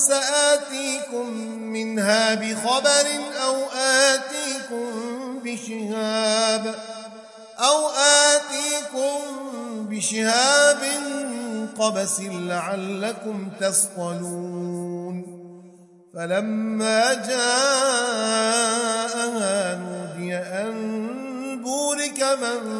سآتيكم منها بخبر أو آتيكم بشهاب أو آتيكم بشهاب قبس لعلكم تصطلون فلما جاءها نودي أن بورك من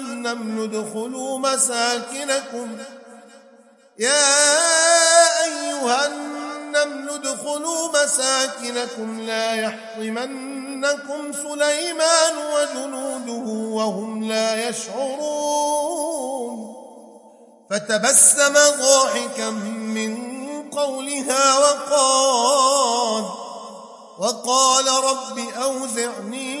ادخلوا مساكنكم. يا أيها النمل ادخلوا مساكنكم. لا يحطمنكم سليمان وجنوده وهم لا يشعرون. فتبسم ضاحكا من قولها وقال وقال رب أوزعني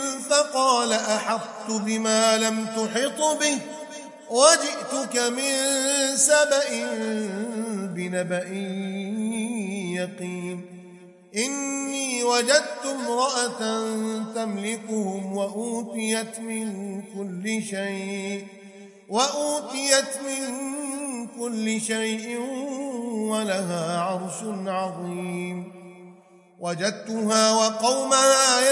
فقال أحطت بما لم تحط به وجئتك من سبأ بنبأ يقين. إني وجدت امرأة تملكهم وأوتيت من كل شيء وأوتيت من كل شيء ولها عرش عظيم. وجدتها وقومها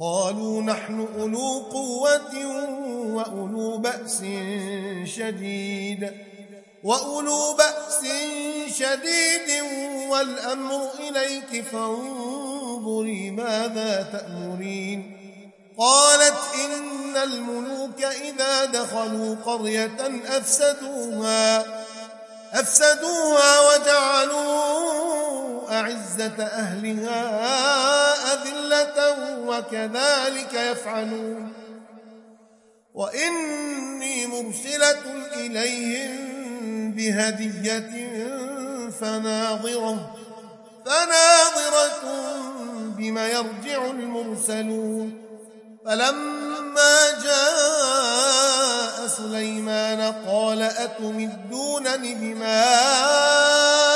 قالوا نحن أولو قوة وأولو بأس شديد وأولو بأس شديد والأمر إليك فانظري ماذا تأمرين قالت إن الملوك إذا دخلوا قرية أفسدوها أفسدوها وجعلوا أعزة أهلها أذلة وكذلك يفعلون. وإني مرسلة إليهم بهدية فناظرة فناظرة بما يرجع المرسلون. فلما جاء سليمان قال أتمدونني بمال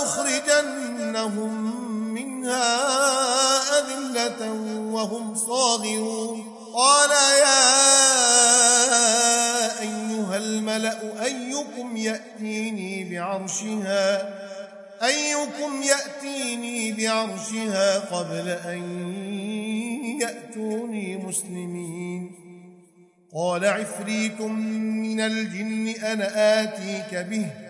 ولنخرجنهم منها أذلة وهم صاغرون. قال يا أيها الملأ أيكم يأتيني بعرشها؟ أيكم يأتيني بعرشها قبل أن يأتوني مسلمين؟ قال عفريت من الجن أنا آتيك به.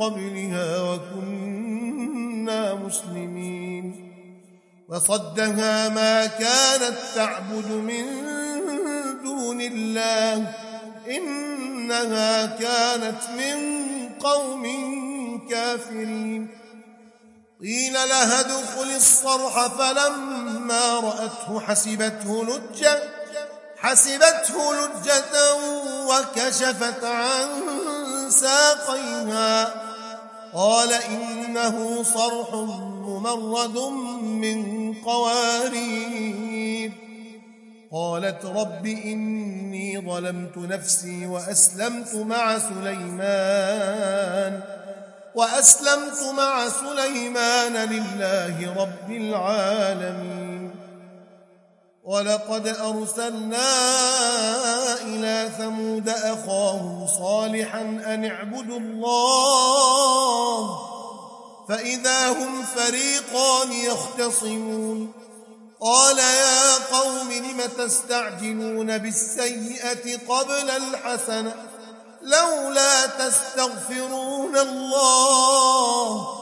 قبلها وكنا مسلمين. وصدها ما كانت تعبد من دون الله إنها كانت من قوم كافرين. قيل لها ادخل الصرح فلما رأته حسبته لجة حسبته لجة وكشفت عن ساقيها. قال إنه صرح ممرد من قوارير. قالت رب إني ظلمت نفسي وأسلمت مع سليمان. وأسلمت مع سليمان لله رب العالمين. ولقد أرسلنا إلى ثمود أخاهم صالحا أن اعبدوا الله فإذا هم فريقان يختصمون. قال يا قوم لم تستعجلون بالسيئة قبل الحسنة؟ لولا تستغفرون الله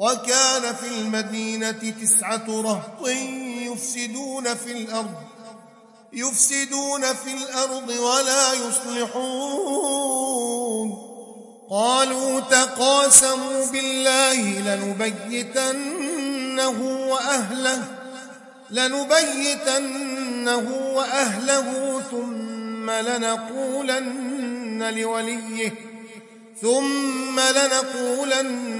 وكان في المدينة تسعة رهط يفسدون في الأرض يفسدون في الأرض ولا يصلحون. قالوا تقاسموا بالله لنبيتنه وأهله لنبيتنه وأهله ثم لنقولن لوليه ثم لنقولن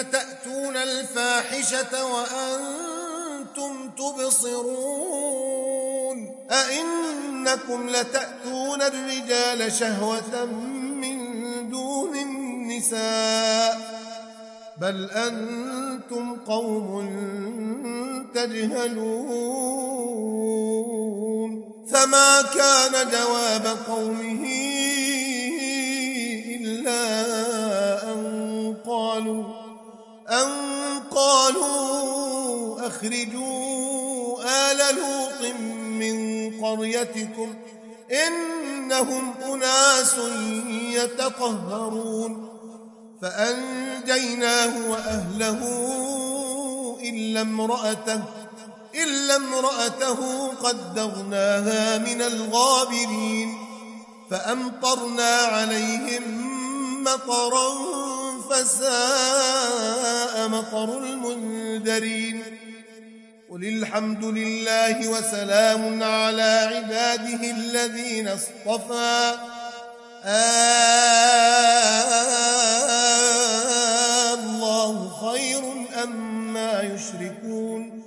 أتأتون الفاحشة وأنتم تبصرون أئن أئنكم لتأتون الرجال شهوة من دون النساء بل أنتم قوم تجهلون فما كان جواب قومه إلا أن قالوا أن قالوا أخرجوا آل لوط من قريتكم إنهم أناس يتطهرون فأنجيناه وأهله إلا امرأته إلا امرأته قدرناها من الغابرين فأمطرنا عليهم مطرا فساء مطر المنذرين. قل الحمد لله وسلام على عباده الذين اصطفى. الله خير أما يشركون؟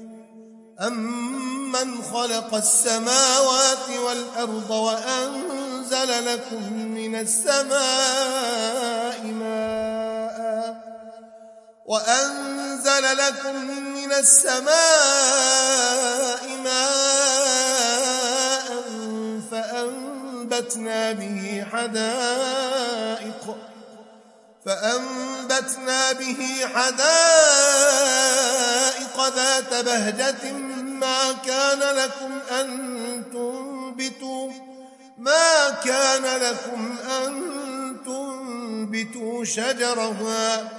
أمن خلق السماوات والأرض وأنزل لكم من السماء ماء وأنزل لكم من السماء ماء فأنبتنا به حدائق فأنبتنا به حدائق ذات بهجة ما كان لكم أن تنبتوا ما كان لكم أن تنبتوا شجرها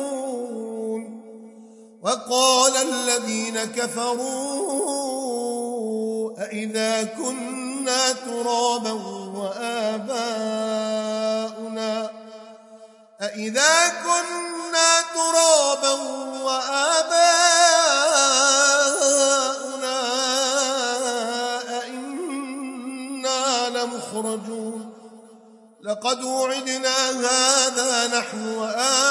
وقال الذين كفروا أئذا كنا ترابا وآباؤنا؟ أئذا كنا ترابا وآباؤنا؟ أئنا لمخرجون؟ لقد وعدنا هذا نحن وآباؤنا.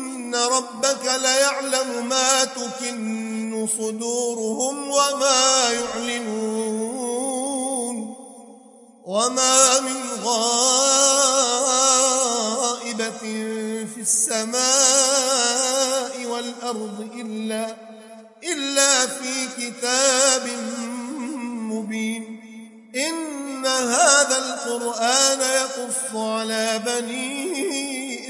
ربك ليعلم ما تكن صدورهم وما يعلنون وما من غائبة في السماء والأرض إلا إلا في كتاب مبين إن هذا القرآن يقص على بني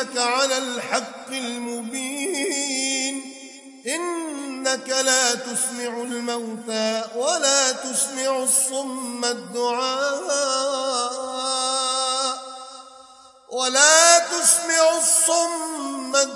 إنك على الحق المبين. إنك لا تسمع الموتى ولا تسمع الصم الدعاء. ولا تسمع الصم الدعاء.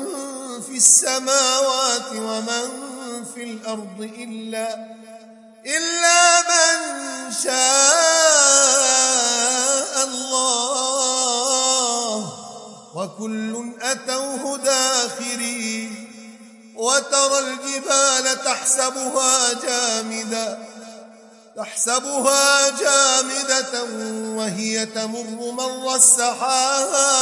السماوات ومن في الأرض إلا إلا من شاء الله. وكل أتوه داخرين وترى الجبال تحسبها جامدة تحسبها جامدة وهي تمر مر السحاب.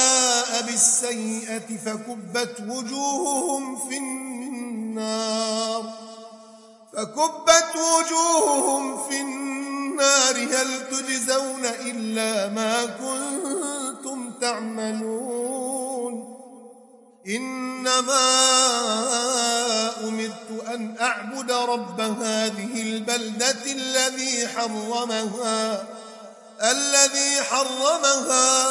بالسيئة فكبت وجوههم في النار. فكبت وجوههم في النار. هل تجزون إلا ما كنتم تعملون؟ إنما أمرت أن أعبد رب هذه البلدة الذي حرمها الذي حرمها